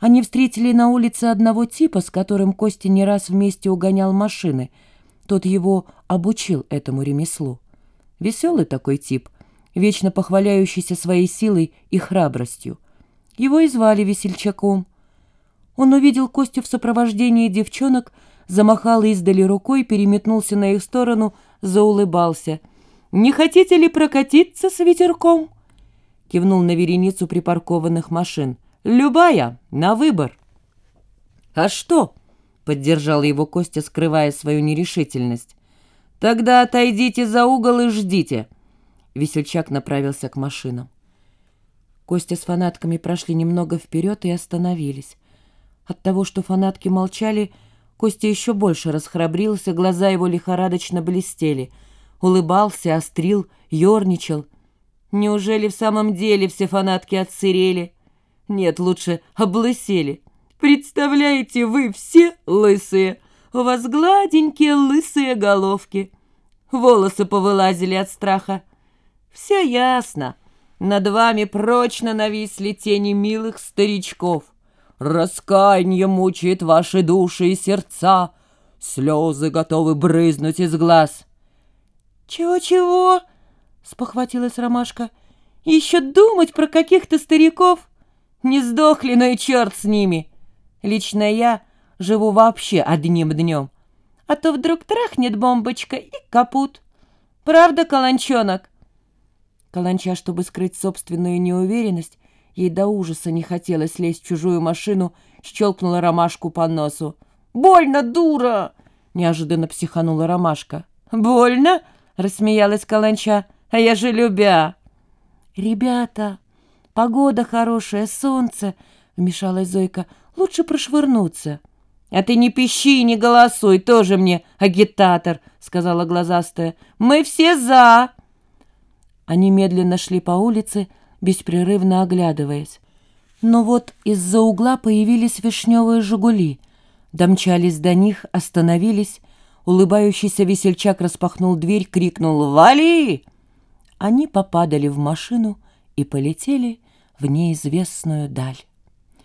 Они встретили на улице одного типа, с которым Костя не раз вместе угонял машины. Тот его обучил этому ремеслу. Веселый такой тип, вечно похваляющийся своей силой и храбростью. Его и звали Весельчаком. Он увидел Костю в сопровождении девчонок, замахал издали рукой, переметнулся на их сторону, заулыбался. «Не хотите ли прокатиться с ветерком?» Кивнул на вереницу припаркованных машин. «Любая, на выбор». «А что?» — поддержал его Костя, скрывая свою нерешительность. «Тогда отойдите за угол и ждите». Весельчак направился к машинам. Костя с фанатками прошли немного вперед и остановились. От того, что фанатки молчали, Костя еще больше расхрабрился, глаза его лихорадочно блестели. Улыбался, острил, ерничал. Неужели в самом деле все фанатки отсырели? Нет, лучше облысели. Представляете, вы все лысые. У вас гладенькие лысые головки. Волосы повылазили от страха. Все ясно. Над вами прочно нависли тени милых старичков. Раскаяние мучает ваши души и сердца. Слезы готовы брызнуть из глаз. «Чего-чего?» — спохватилась Ромашка. «Еще думать про каких-то стариков? Не сдохли, но и черт с ними. Лично я живу вообще одним днем. А то вдруг трахнет бомбочка и капут. Правда, Каланчонок?» Каланча, чтобы скрыть собственную неуверенность, ей до ужаса не хотелось лезть в чужую машину, щелкнула ромашку по носу. «Больно, дура!» — неожиданно психанула ромашка. «Больно?» — рассмеялась Каланча. «А я же любя!» «Ребята, погода хорошая, солнце!» — вмешалась Зойка. «Лучше прошвырнуться». «А ты не пищи и не голосуй, тоже мне агитатор», — сказала глазастая. «Мы все за!» Они медленно шли по улице, беспрерывно оглядываясь. Но вот из-за угла появились вишневые «Жигули». Домчались до них, остановились. Улыбающийся весельчак распахнул дверь, крикнул «Вали!». Они попадали в машину и полетели в неизвестную даль.